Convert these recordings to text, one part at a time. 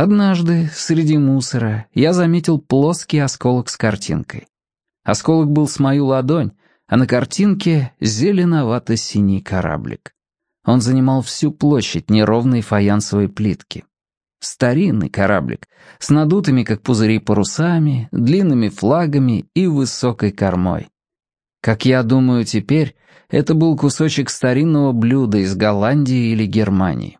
Однажды, среди мусора, я заметил плоский осколок с картинкой. Осколок был с мою ладонь, а на картинке зеленовато-синий кораблик. Он занимал всю площадь неровной фаянсовой плитки. Старинный кораблик, с надутыми, как пузыри, парусами, длинными флагами и высокой кормой. Как я думаю теперь, это был кусочек старинного блюда из Голландии или Германии.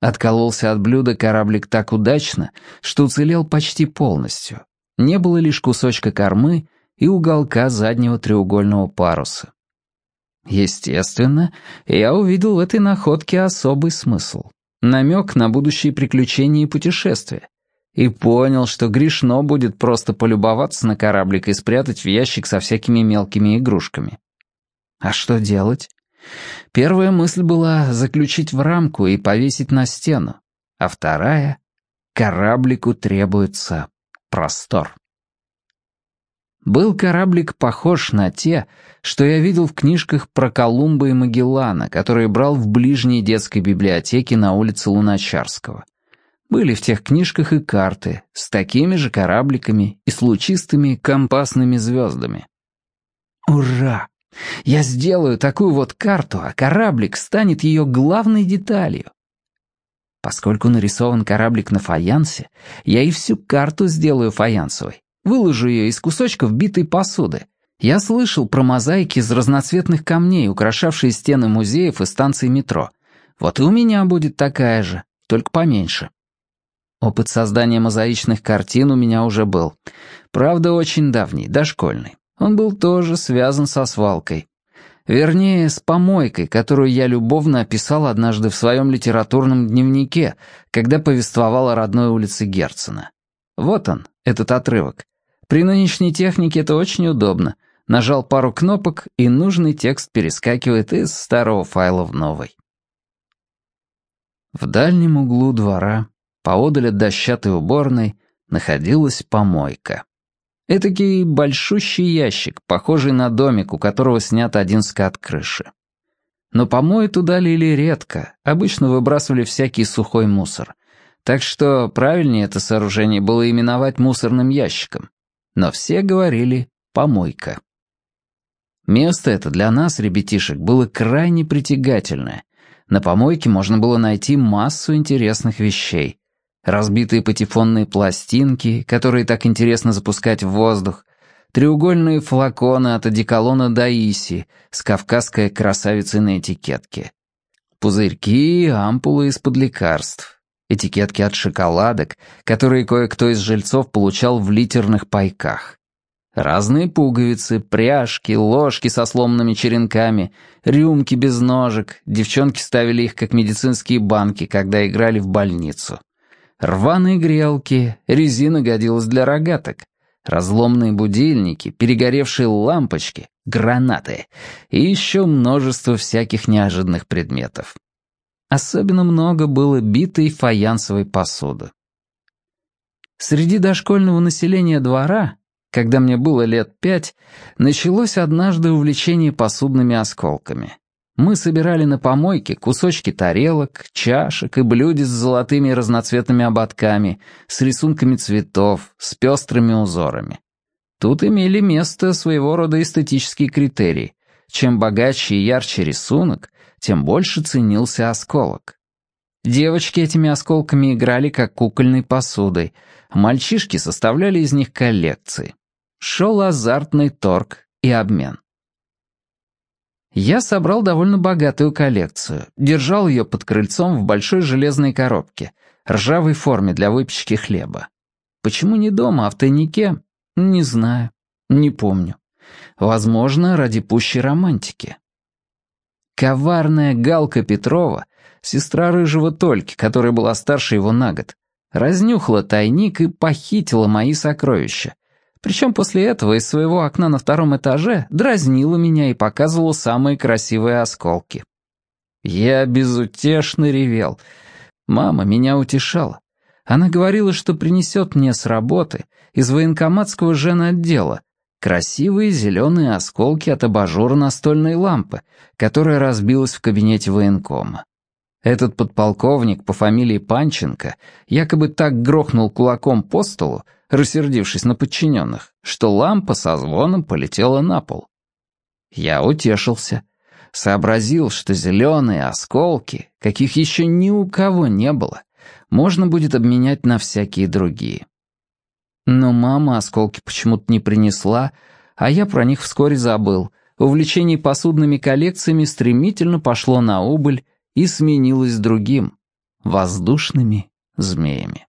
Откололся от блюда кораблик так удачно, что уцелел почти полностью. Не было лишь кусочка кормы и уголка заднего треугольного паруса. Естественно, я увидел в этой находке особый смысл. Намек на будущие приключения и путешествия. И понял, что грешно будет просто полюбоваться на кораблик и спрятать в ящик со всякими мелкими игрушками. А что делать? Первая мысль была заключить в рамку и повесить на стену, а вторая — кораблику требуется простор. Был кораблик похож на те, что я видел в книжках про Колумба и Магеллана, которые брал в ближней детской библиотеке на улице Луначарского. Были в тех книжках и карты с такими же корабликами и с лучистыми компасными звездами. Ура! Я сделаю такую вот карту, а кораблик станет ее главной деталью. Поскольку нарисован кораблик на фаянсе, я и всю карту сделаю фаянсовой. Выложу ее из кусочков битой посуды. Я слышал про мозаики из разноцветных камней, украшавшие стены музеев и станций метро. Вот и у меня будет такая же, только поменьше. Опыт создания мозаичных картин у меня уже был. Правда, очень давний, дошкольный. Он был тоже связан со свалкой. Вернее, с помойкой, которую я любовно описал однажды в своем литературном дневнике, когда повествовал о родной улице Герцена. Вот он, этот отрывок. При нынешней технике это очень удобно. Нажал пару кнопок, и нужный текст перескакивает из старого файла в новый. В дальнем углу двора, поодаль от дощатой уборной, находилась помойка. Этакий большущий ящик, похожий на домик, у которого снят один скат крыши. Но помои туда лили редко, обычно выбрасывали всякий сухой мусор. Так что правильнее это сооружение было именовать мусорным ящиком. Но все говорили «помойка». Место это для нас, ребятишек, было крайне притягательное. На помойке можно было найти массу интересных вещей разбитые патефонные пластинки, которые так интересно запускать в воздух, треугольные флаконы от одеколона Даиси с кавказской красавицей на этикетке, пузырьки, ампулы из-под лекарств, этикетки от шоколадок, которые кое-кто из жильцов получал в литерных пайках. Разные пуговицы, пряжки, ложки со сломанными черенками, рюмки без ножек. Девчонки ставили их как медицинские банки, когда играли в больницу рваные грелки, резина годилась для рогаток, разломные будильники, перегоревшие лампочки, гранаты и еще множество всяких неожиданных предметов. Особенно много было битой фаянсовой посуды. Среди дошкольного населения двора, когда мне было лет пять, началось однажды увлечение посудными осколками. Мы собирали на помойке кусочки тарелок, чашек и блюдец с золотыми разноцветными ободками, с рисунками цветов, с пестрыми узорами. Тут имели место своего рода эстетические критерии. Чем богаче и ярче рисунок, тем больше ценился осколок. Девочки этими осколками играли как кукольной посудой, мальчишки составляли из них коллекции. Шел азартный торг и обмен. Я собрал довольно богатую коллекцию, держал ее под крыльцом в большой железной коробке, ржавой форме для выпечки хлеба. Почему не дома, а в тайнике? Не знаю, не помню. Возможно, ради пущей романтики. Коварная Галка Петрова, сестра рыжего Тольки, которая была старше его на год, разнюхала тайник и похитила мои сокровища, причем после этого из своего окна на втором этаже дразнила меня и показывала самые красивые осколки. Я безутешно ревел. Мама меня утешала. Она говорила, что принесет мне с работы из военкоматского женотдела красивые зеленые осколки от абажура настольной лампы, которая разбилась в кабинете военкома. Этот подполковник по фамилии Панченко якобы так грохнул кулаком по столу, рассердившись на подчиненных, что лампа со звоном полетела на пол. Я утешился. Сообразил, что зеленые осколки, каких еще ни у кого не было, можно будет обменять на всякие другие. Но мама осколки почему-то не принесла, а я про них вскоре забыл. Увлечение посудными коллекциями стремительно пошло на убыль и сменилось другим — воздушными змеями.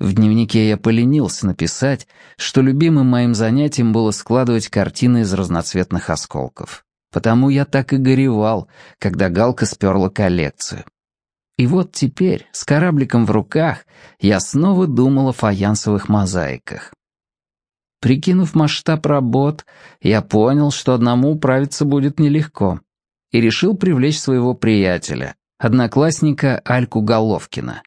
В дневнике я поленился написать, что любимым моим занятием было складывать картины из разноцветных осколков. Потому я так и горевал, когда Галка сперла коллекцию. И вот теперь, с корабликом в руках, я снова думал о фаянсовых мозаиках. Прикинув масштаб работ, я понял, что одному управиться будет нелегко, и решил привлечь своего приятеля, одноклассника Альку Головкина.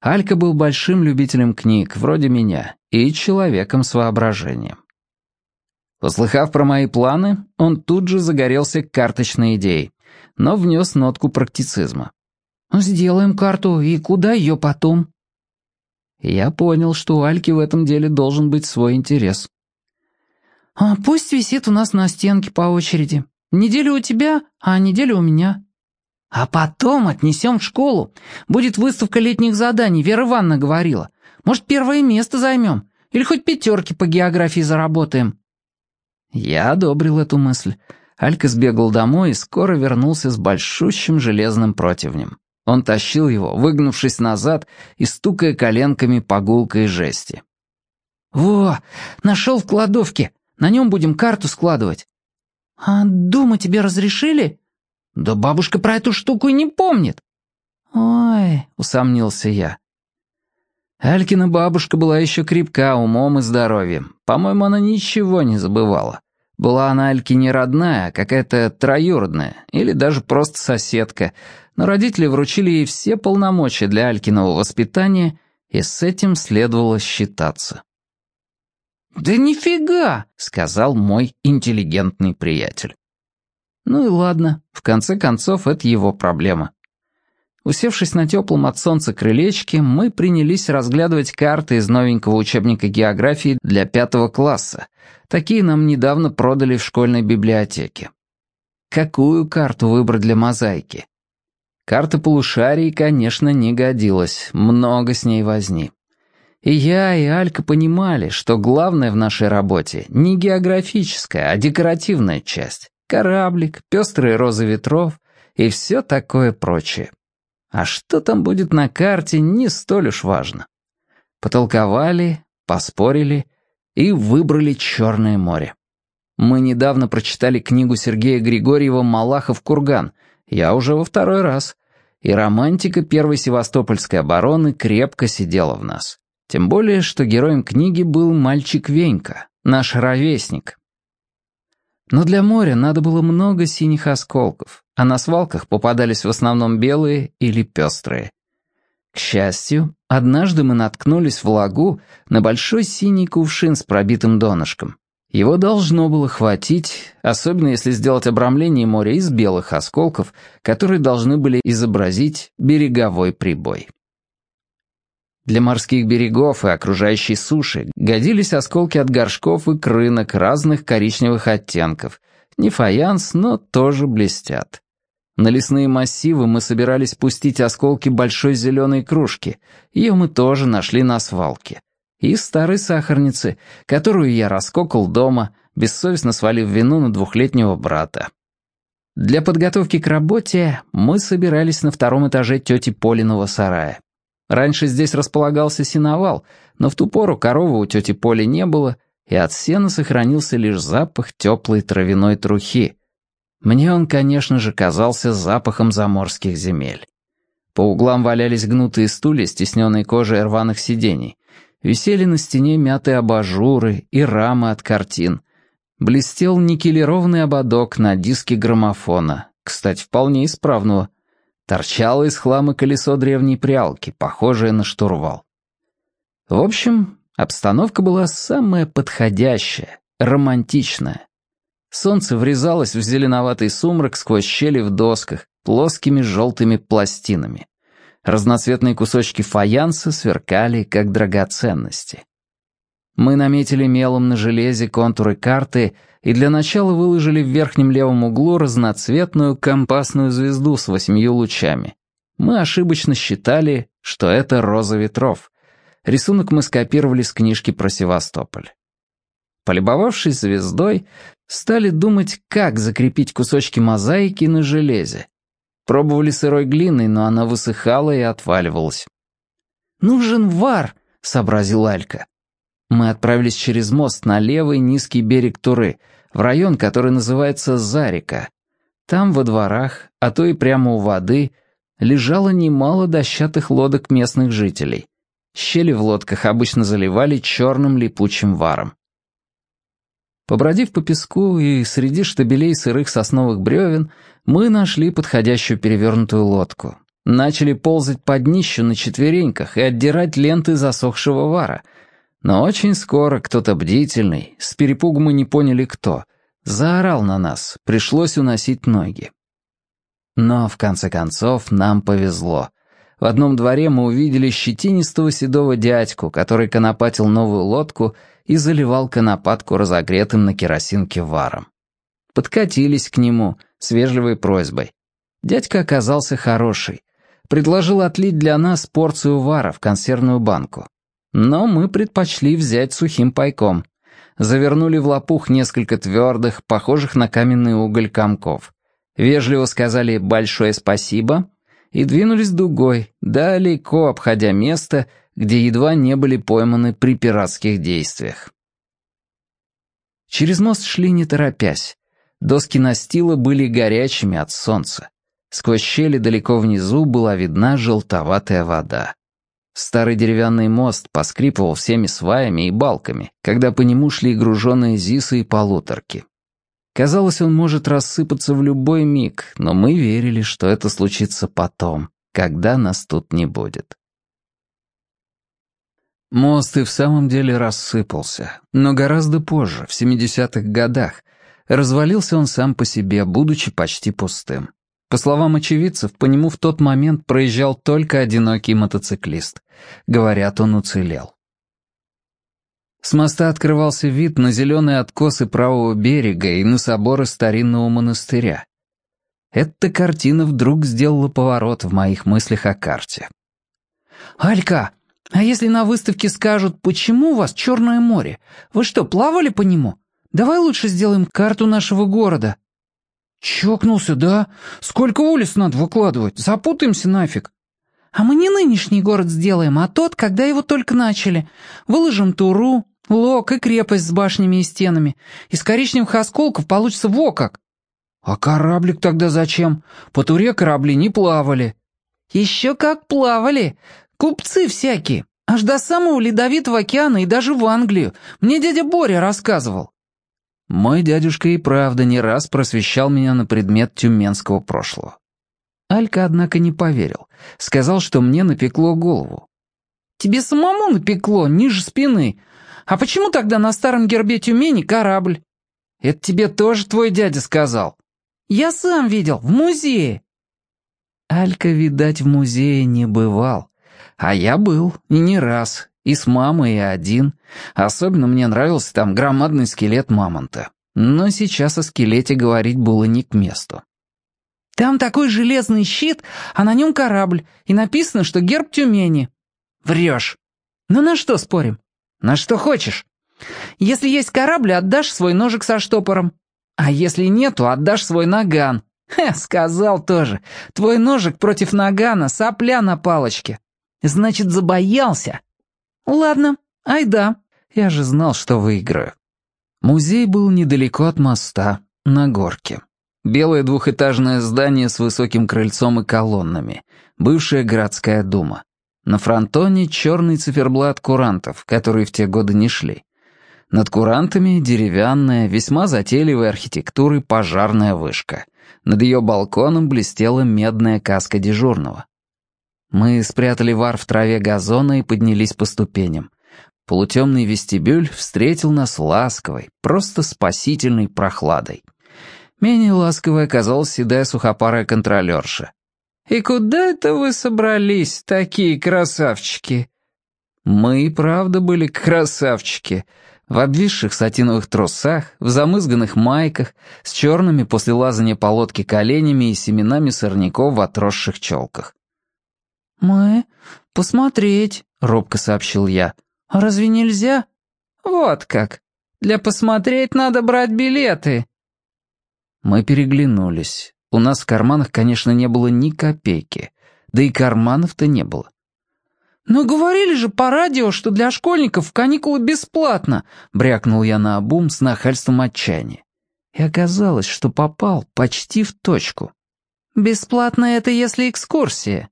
Алька был большим любителем книг, вроде меня, и человеком с воображением. Услыхав про мои планы, он тут же загорелся карточной идеей, но внес нотку практицизма. «Сделаем карту, и куда ее потом?» Я понял, что у Альки в этом деле должен быть свой интерес. «А пусть висит у нас на стенке по очереди. Неделю у тебя, а неделю у меня. А потом отнесем в школу. Будет выставка летних заданий, Вера Ивановна говорила. Может, первое место займем? Или хоть пятерки по географии заработаем?» Я одобрил эту мысль. Алька сбегал домой и скоро вернулся с большущим железным противнем. Он тащил его, выгнувшись назад и стукая коленками по гулкой жести. «Во, нашел в кладовке. На нем будем карту складывать». «А дома тебе разрешили?» «Да бабушка про эту штуку и не помнит». «Ой», — усомнился я. Алькина бабушка была еще крепка умом и здоровьем. По-моему, она ничего не забывала. Была она Альке не родная, а какая-то троюродная, или даже просто соседка, но родители вручили ей все полномочия для Алькиного воспитания, и с этим следовало считаться. «Да нифига!» — сказал мой интеллигентный приятель. Ну и ладно, в конце концов, это его проблема. Усевшись на теплом от солнца крылечке, мы принялись разглядывать карты из новенького учебника географии для пятого класса. Такие нам недавно продали в школьной библиотеке. Какую карту выбрать для мозаики? Карта полушарий, конечно, не годилась, много с ней возни. И я, и Алька понимали, что главное в нашей работе не географическая, а декоративная часть кораблик, пестрые розы ветров и все такое прочее. А что там будет на карте, не столь уж важно. Потолковали, поспорили и выбрали Черное море. Мы недавно прочитали книгу Сергея Григорьева «Малахов курган», я уже во второй раз, и романтика Первой Севастопольской обороны крепко сидела в нас. Тем более, что героем книги был мальчик Венька, наш ровесник, но для моря надо было много синих осколков, а на свалках попадались в основном белые или пестрые. К счастью, однажды мы наткнулись в лагу на большой синий кувшин с пробитым донышком. Его должно было хватить, особенно если сделать обрамление моря из белых осколков, которые должны были изобразить береговой прибой. Для морских берегов и окружающей суши годились осколки от горшков и крынок разных коричневых оттенков. Не фаянс, но тоже блестят. На лесные массивы мы собирались пустить осколки большой зеленой кружки. Ее мы тоже нашли на свалке. И старой сахарницы, которую я раскокал дома, бессовестно свалив вину на двухлетнего брата. Для подготовки к работе мы собирались на втором этаже тети Полиного сарая. Раньше здесь располагался сеновал, но в ту пору коровы у тети Поли не было, и от сена сохранился лишь запах теплой травяной трухи. Мне он, конечно же, казался запахом заморских земель. По углам валялись гнутые стулья, стесненные кожей рваных сидений. Висели на стене мятые абажуры и рамы от картин. Блестел никелированный ободок на диске граммофона, кстати, вполне исправного — Торчало из хлама колесо древней прялки, похожее на штурвал. В общем, обстановка была самая подходящая, романтичная. Солнце врезалось в зеленоватый сумрак сквозь щели в досках, плоскими желтыми пластинами. Разноцветные кусочки фаянса сверкали, как драгоценности. Мы наметили мелом на железе контуры карты и для начала выложили в верхнем левом углу разноцветную компасную звезду с восемью лучами. Мы ошибочно считали, что это роза ветров. Рисунок мы скопировали с книжки про Севастополь. Полюбовавшись звездой, стали думать, как закрепить кусочки мозаики на железе. Пробовали сырой глиной, но она высыхала и отваливалась. «Нужен вар», — сообразил Алька. Мы отправились через мост на левый низкий берег Туры, в район, который называется Зарика. Там во дворах, а то и прямо у воды, лежало немало дощатых лодок местных жителей. Щели в лодках обычно заливали черным липучим варом. Побродив по песку и среди штабелей сырых сосновых бревен, мы нашли подходящую перевернутую лодку. Начали ползать по днищу на четвереньках и отдирать ленты засохшего вара — но очень скоро кто-то бдительный, с перепугу мы не поняли кто, заорал на нас, пришлось уносить ноги. Но, в конце концов, нам повезло. В одном дворе мы увидели щетинистого седого дядьку, который конопатил новую лодку и заливал конопатку разогретым на керосинке варом. Подкатились к нему с вежливой просьбой. Дядька оказался хороший. Предложил отлить для нас порцию вара в консервную банку. Но мы предпочли взять сухим пайком. Завернули в лопух несколько твердых, похожих на каменный уголь комков. Вежливо сказали «большое спасибо» и двинулись дугой, далеко обходя место, где едва не были пойманы при пиратских действиях. Через мост шли не торопясь. Доски настила были горячими от солнца. Сквозь щели далеко внизу была видна желтоватая вода. Старый деревянный мост поскрипывал всеми сваями и балками, когда по нему шли груженные зисы и полуторки. Казалось, он может рассыпаться в любой миг, но мы верили, что это случится потом, когда нас тут не будет. Мост и в самом деле рассыпался, но гораздо позже, в 70-х годах. Развалился он сам по себе, будучи почти пустым. По словам очевидцев, по нему в тот момент проезжал только одинокий мотоциклист. Говорят, он уцелел. С моста открывался вид на зеленые откосы правого берега и на соборы старинного монастыря. Эта картина вдруг сделала поворот в моих мыслях о карте. «Алька, а если на выставке скажут, почему у вас Черное море? Вы что, плавали по нему? Давай лучше сделаем карту нашего города». «Чокнулся, да? Сколько улиц надо выкладывать? Запутаемся нафиг». «А мы не нынешний город сделаем, а тот, когда его только начали. Выложим Туру, Лог и крепость с башнями и стенами. Из коричневых осколков получится во как». «А кораблик тогда зачем? По Туре корабли не плавали». «Еще как плавали. Купцы всякие. Аж до самого Ледовитого океана и даже в Англию. Мне дядя Боря рассказывал». Мой дядюшка и правда не раз просвещал меня на предмет тюменского прошлого. Алька, однако, не поверил. Сказал, что мне напекло голову. «Тебе самому напекло, ниже спины. А почему тогда на старом гербе Тюмени корабль?» «Это тебе тоже твой дядя сказал». «Я сам видел, в музее». Алька, видать, в музее не бывал. А я был, и не раз, и с мамой, и один. Особенно мне нравился там громадный скелет мамонта. Но сейчас о скелете говорить было не к месту. «Там такой железный щит, а на нем корабль, и написано, что герб Тюмени». «Врешь». «Ну на что спорим?» «На что хочешь. Если есть корабль, отдашь свой ножик со штопором. А если нет, то отдашь свой наган». «Хе, сказал тоже. Твой ножик против нагана, сопля на палочке. Значит, забоялся, «Ладно, айда. Я же знал, что выиграю». Музей был недалеко от моста, на горке. Белое двухэтажное здание с высоким крыльцом и колоннами. Бывшая городская дума. На фронтоне черный циферблат курантов, которые в те годы не шли. Над курантами деревянная, весьма затейливой архитектуры пожарная вышка. Над ее балконом блестела медная каска дежурного. Мы спрятали вар в траве газона и поднялись по ступеням. Полутемный вестибюль встретил нас ласковой, просто спасительной прохладой. Менее ласковой оказалась седая сухопарая контролерша. «И куда это вы собрались, такие красавчики?» Мы и правда были красавчики. В обвисших сатиновых трусах, в замызганных майках, с черными после лазания по лодке коленями и семенами сорняков в отросших челках. «Мы? Посмотреть», — робко сообщил я. «А разве нельзя?» «Вот как. Для посмотреть надо брать билеты». Мы переглянулись. У нас в карманах, конечно, не было ни копейки. Да и карманов-то не было. «Но говорили же по радио, что для школьников каникулы бесплатно», — брякнул я на обум с нахальством отчаяния. И оказалось, что попал почти в точку. «Бесплатно это если экскурсия».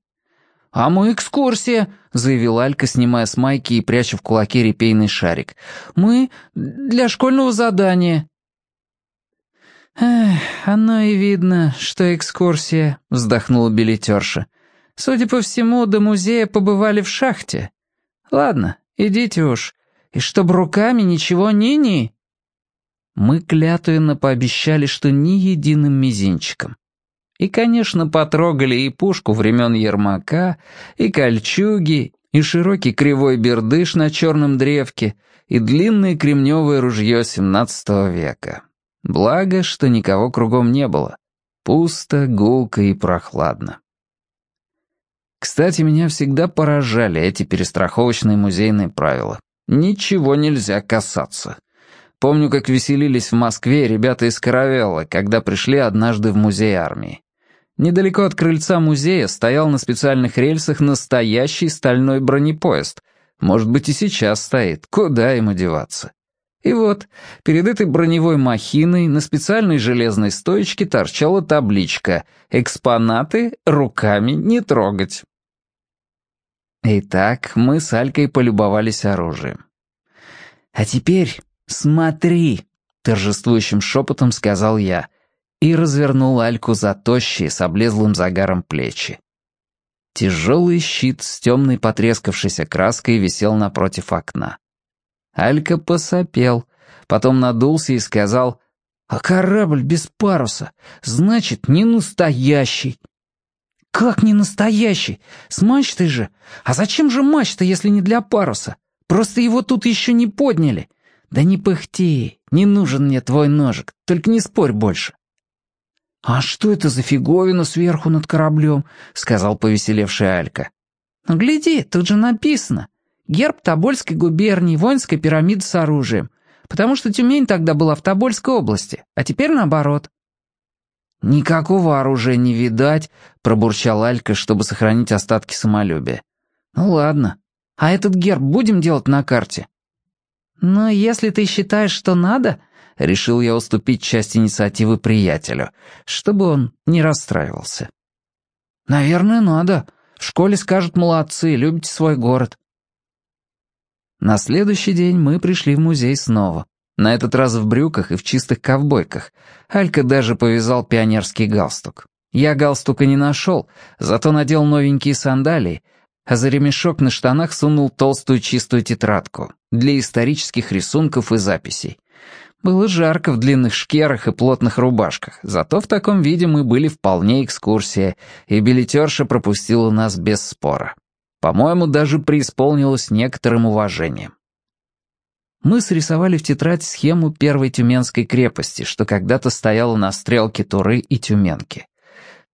«А мы экскурсия», — заявила Алька, снимая с майки и пряча в кулаке репейный шарик. «Мы для школьного задания». «Эх, оно и видно, что экскурсия», — вздохнула билетерша. Судя по всему, до музея побывали в шахте. Ладно, идите уж. И чтоб руками ничего ни-ни. Мы клятвенно пообещали, что ни единым мизинчиком. И, конечно, потрогали и пушку времен Ермака, и кольчуги, и широкий кривой бердыш на черном древке, и длинное кремневое ружье XVII века. Благо, что никого кругом не было. Пусто, гулко и прохладно. Кстати, меня всегда поражали эти перестраховочные музейные правила. Ничего нельзя касаться. Помню, как веселились в Москве ребята из Каравелла, когда пришли однажды в музей армии. Недалеко от крыльца музея стоял на специальных рельсах настоящий стальной бронепоезд. Может быть, и сейчас стоит. Куда ему деваться? И вот, перед этой броневой махиной на специальной железной стоечке торчала табличка «Экспонаты руками не трогать». Итак, мы с Алькой полюбовались оружием. «А теперь смотри», — торжествующим шепотом сказал я, и развернул Альку за тощие с облезлым загаром плечи. Тяжелый щит с темной потрескавшейся краской висел напротив окна. Алька посопел, потом надулся и сказал, «А корабль без паруса, значит, не настоящий». «Как не настоящий? С мачтой же? А зачем же мачта, если не для паруса? Просто его тут еще не подняли. Да не пыхти, не нужен мне твой ножик, только не спорь больше». «А что это за фиговина сверху над кораблем?» — сказал повеселевшая Алька. «Ну гляди, тут же написано. Герб Тобольской губернии, воинская пирамида с оружием. Потому что Тюмень тогда была в Тобольской области, а теперь наоборот. «Никакого оружия не видать», — пробурчал Алька, чтобы сохранить остатки самолюбия. «Ну ладно. А этот герб будем делать на карте?» «Ну, если ты считаешь, что надо...» — решил я уступить часть инициативы приятелю, чтобы он не расстраивался. «Наверное, надо. В школе скажут молодцы, любите свой город». На следующий день мы пришли в музей снова. На этот раз в брюках и в чистых ковбойках. Алька даже повязал пионерский галстук. Я галстука не нашел, зато надел новенькие сандалии, а за ремешок на штанах сунул толстую чистую тетрадку для исторических рисунков и записей. Было жарко в длинных шкерах и плотных рубашках, зато в таком виде мы были вполне экскурсия, и билетерша пропустила нас без спора. По-моему, даже преисполнилась некоторым уважением мы срисовали в тетрадь схему первой Тюменской крепости, что когда-то стояла на стрелке Туры и Тюменки.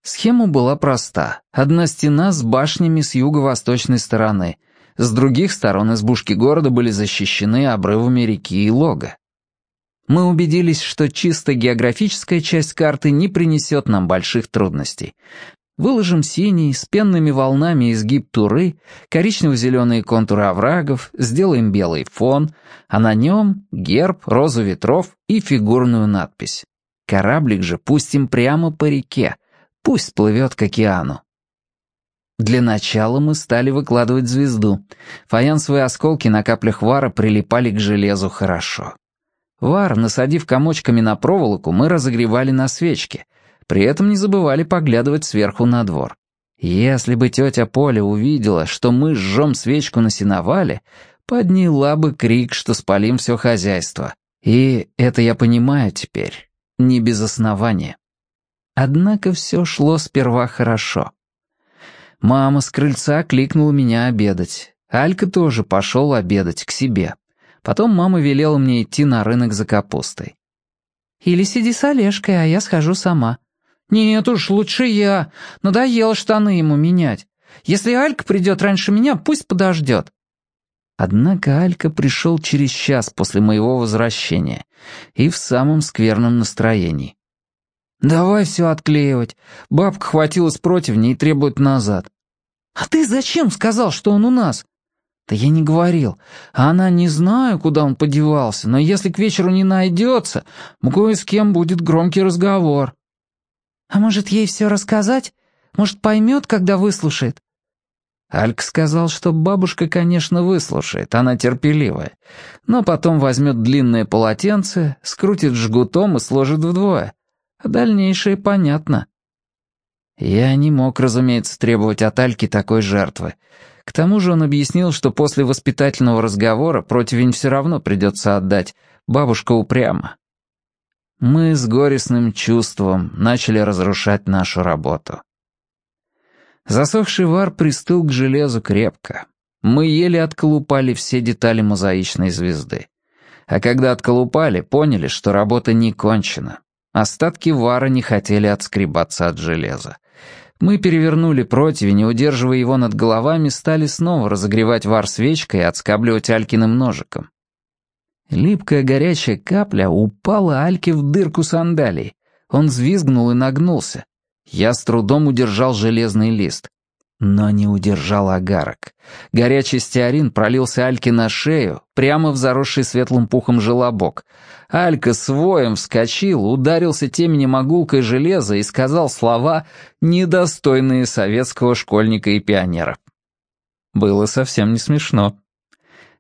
Схема была проста. Одна стена с башнями с юго-восточной стороны. С других сторон избушки города были защищены обрывами реки и лога. Мы убедились, что чисто географическая часть карты не принесет нам больших трудностей. Выложим синий, с пенными волнами изгиб туры, коричнево-зеленые контуры оврагов, сделаем белый фон, а на нем герб, розу ветров и фигурную надпись. Кораблик же пустим прямо по реке, пусть плывет к океану. Для начала мы стали выкладывать звезду. Фаянсовые осколки на каплях вара прилипали к железу хорошо. Вар, насадив комочками на проволоку, мы разогревали на свечке, при этом не забывали поглядывать сверху на двор. Если бы тетя Поля увидела, что мы жжем свечку на сеновале, подняла бы крик, что спалим все хозяйство. И это я понимаю теперь. не без основания. Однако все шло сперва хорошо. Мама с крыльца кликнула меня обедать. Алька тоже пошел обедать к себе. Потом мама велела мне идти на рынок за капустой. «Или сиди с Олежкой, а я схожу сама». «Нет уж, лучше я. Надоело штаны ему менять. Если Алька придет раньше меня, пусть подождет». Однако Алька пришел через час после моего возвращения и в самом скверном настроении. «Давай все отклеивать. Бабка хватилась противня и требует назад». «А ты зачем сказал, что он у нас?» «Да я не говорил. А она не знаю, куда он подевался, но если к вечеру не найдется, кое с кем будет громкий разговор». «А может, ей все рассказать? Может, поймет, когда выслушает?» Альк сказал, что бабушка, конечно, выслушает, она терпеливая, но потом возьмет длинное полотенце, скрутит жгутом и сложит вдвое. А дальнейшее понятно. Я не мог, разумеется, требовать от Альки такой жертвы. К тому же он объяснил, что после воспитательного разговора противень все равно придется отдать. Бабушка упряма. Мы с горестным чувством начали разрушать нашу работу. Засохший вар пристыл к железу крепко. Мы еле отколупали все детали мозаичной звезды. А когда отколупали, поняли, что работа не кончена. Остатки вара не хотели отскребаться от железа. Мы перевернули противень и, удерживая его над головами, стали снова разогревать вар свечкой и отскабливать Алькиным ножиком. Липкая горячая капля упала Альке в дырку сандалий. Он взвизгнул и нагнулся. Я с трудом удержал железный лист. Но не удержал агарок. Горячий стеарин пролился Альке на шею, прямо в заросший светлым пухом желобок. Алька с воем вскочил, ударился теменем огулкой железа и сказал слова, недостойные советского школьника и пионера. Было совсем не смешно.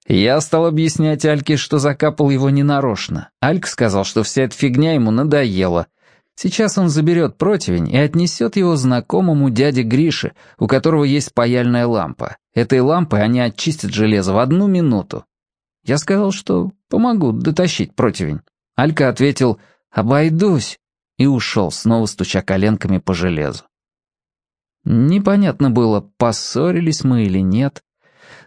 Я стал объяснять Альке, что закапал его ненарочно. Алька сказал, что вся эта фигня ему надоела — Сейчас он заберет противень и отнесет его знакомому дяде Грише, у которого есть паяльная лампа. Этой лампой они очистят железо в одну минуту. Я сказал, что помогу дотащить противень. Алька ответил «Обойдусь» и ушел, снова стуча коленками по железу. Непонятно было, поссорились мы или нет.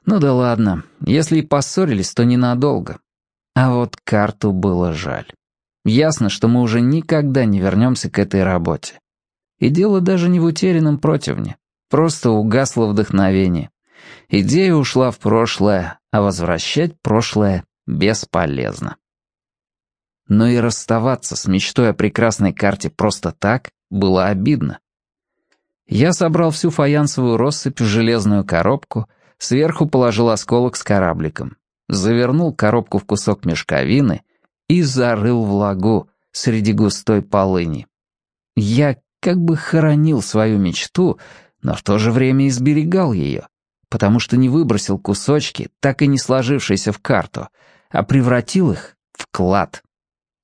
Ну да ладно, если и поссорились, то ненадолго. А вот карту было жаль. Ясно, что мы уже никогда не вернемся к этой работе. И дело даже не в утерянном противне. Просто угасло вдохновение. Идея ушла в прошлое, а возвращать прошлое бесполезно. Но и расставаться с мечтой о прекрасной карте просто так было обидно. Я собрал всю фаянсовую россыпь в железную коробку, сверху положил осколок с корабликом, завернул коробку в кусок мешковины — и зарыл в лагу среди густой полыни. Я как бы хоронил свою мечту, но в то же время изберегал ее, потому что не выбросил кусочки, так и не сложившиеся в карту, а превратил их в клад.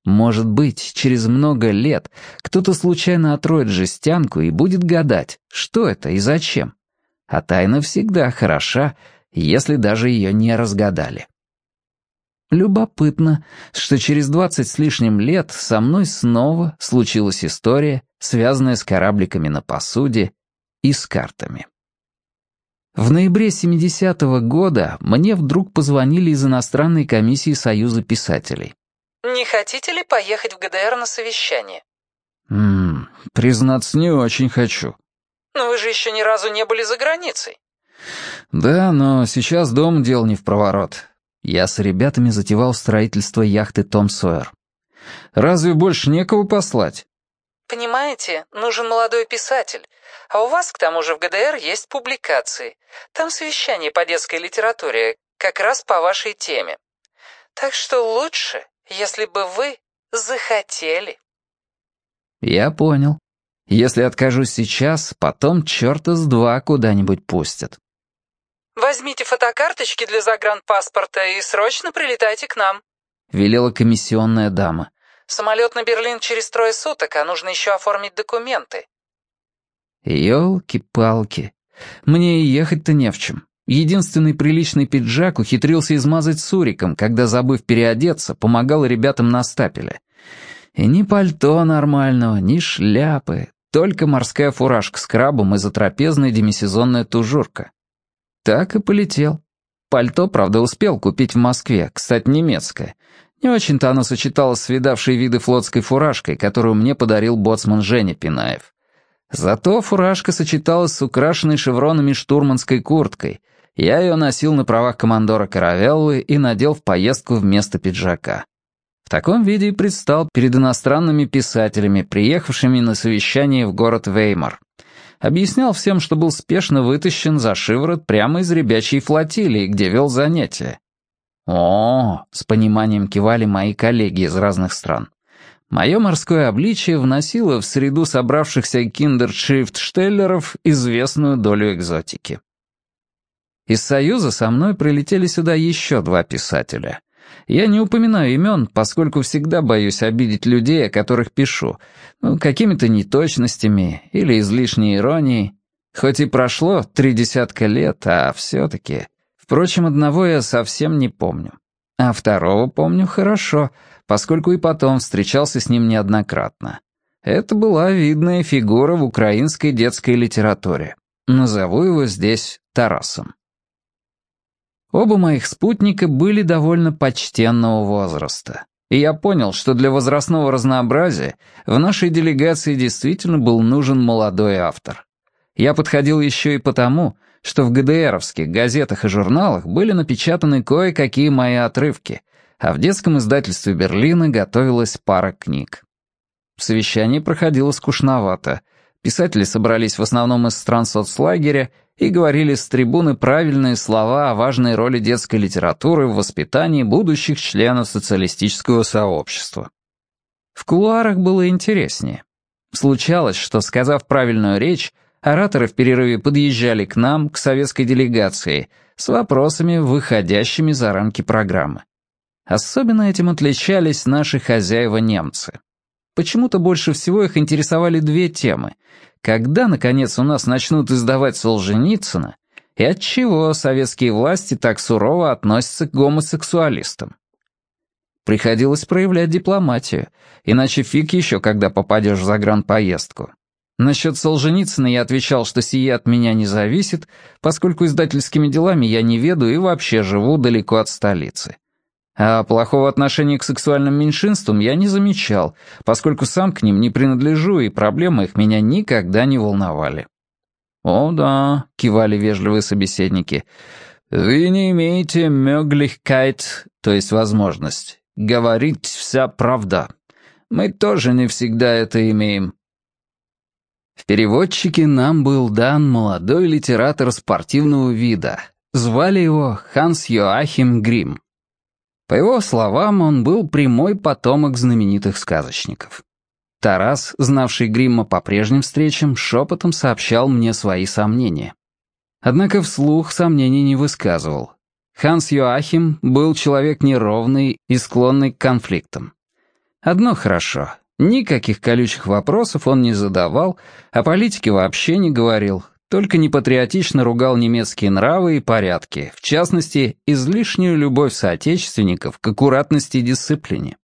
Может быть, через много лет кто-то случайно отроет жестянку и будет гадать, что это и зачем. А тайна всегда хороша, если даже ее не разгадали. Любопытно, что через двадцать с лишним лет со мной снова случилась история, связанная с корабликами на посуде и с картами. В ноябре 70-го года мне вдруг позвонили из иностранной комиссии Союза писателей. «Не хотите ли поехать в ГДР на совещание?» «Ммм, признаться, не очень хочу». «Но вы же еще ни разу не были за границей». «Да, но сейчас дом дел не в проворот. Я с ребятами затевал строительство яхты «Том Сойер». «Разве больше некого послать?» «Понимаете, нужен молодой писатель. А у вас, к тому же, в ГДР есть публикации. Там совещание по детской литературе, как раз по вашей теме. Так что лучше, если бы вы захотели». «Я понял. Если откажусь сейчас, потом черта с два куда-нибудь пустят». Возьмите фотокарточки для загранпаспорта и срочно прилетайте к нам», — велела комиссионная дама. «Самолет на Берлин через трое суток, а нужно еще оформить документы». Ёлки-палки. Мне и ехать-то не в чем. Единственный приличный пиджак ухитрился измазать суриком, когда, забыв переодеться, помогал ребятам на стапеле. И ни пальто нормального, ни шляпы, только морская фуражка с крабом и затрапезная демисезонная тужурка. Так и полетел. Пальто, правда, успел купить в Москве, кстати, немецкое. Не очень-то оно сочеталось с видавшей виды флотской фуражкой, которую мне подарил боцман Женя Пинаев. Зато фуражка сочеталась с украшенной шевронами штурманской курткой. Я ее носил на правах командора Каравеллы и надел в поездку вместо пиджака. В таком виде и предстал перед иностранными писателями, приехавшими на совещание в город Веймар. Объяснял всем, что был спешно вытащен за шиворот прямо из ребячьей флотилии, где вел занятия. О, с пониманием кивали мои коллеги из разных стран. Мое морское обличие вносило в среду собравшихся киндершрифтштеллеров известную долю экзотики. Из Союза со мной прилетели сюда еще два писателя. Я не упоминаю имен, поскольку всегда боюсь обидеть людей, о которых пишу, ну, какими-то неточностями или излишней иронией. Хоть и прошло три десятка лет, а все-таки... Впрочем, одного я совсем не помню. А второго помню хорошо, поскольку и потом встречался с ним неоднократно. Это была видная фигура в украинской детской литературе. Назову его здесь Тарасом. Оба моих спутника были довольно почтенного возраста. И я понял, что для возрастного разнообразия в нашей делегации действительно был нужен молодой автор. Я подходил еще и потому, что в ГДРовских газетах и журналах были напечатаны кое-какие мои отрывки, а в детском издательстве Берлина готовилась пара книг. Совещание проходило скучновато. Писатели собрались в основном из стран соцлагеря и говорили с трибуны правильные слова о важной роли детской литературы в воспитании будущих членов социалистического сообщества. В кулуарах было интереснее. Случалось, что, сказав правильную речь, ораторы в перерыве подъезжали к нам, к советской делегации, с вопросами, выходящими за рамки программы. Особенно этим отличались наши хозяева-немцы. Почему-то больше всего их интересовали две темы когда, наконец, у нас начнут издавать Солженицына, и отчего советские власти так сурово относятся к гомосексуалистам? Приходилось проявлять дипломатию, иначе фиг еще, когда попадешь в загранпоездку. Насчет Солженицына я отвечал, что сие от меня не зависит, поскольку издательскими делами я не веду и вообще живу далеко от столицы. А плохого отношения к сексуальным меньшинствам я не замечал, поскольку сам к ним не принадлежу, и проблемы их меня никогда не волновали. «О да», — кивали вежливые собеседники, — «вы не имеете möglichkeit, то есть возможность, говорить вся правда. Мы тоже не всегда это имеем». В переводчике нам был дан молодой литератор спортивного вида. Звали его Ханс Йоахим Грим. По его словам, он был прямой потомок знаменитых сказочников. Тарас, знавший Гримма по прежним встречам, шепотом сообщал мне свои сомнения. Однако вслух сомнений не высказывал. Ханс Йоахим был человек неровный и склонный к конфликтам. Одно хорошо. Никаких колючих вопросов он не задавал, о политике вообще не говорил, только непатриотично ругал немецкие нравы и порядки, в частности, излишнюю любовь соотечественников к аккуратности и дисциплине.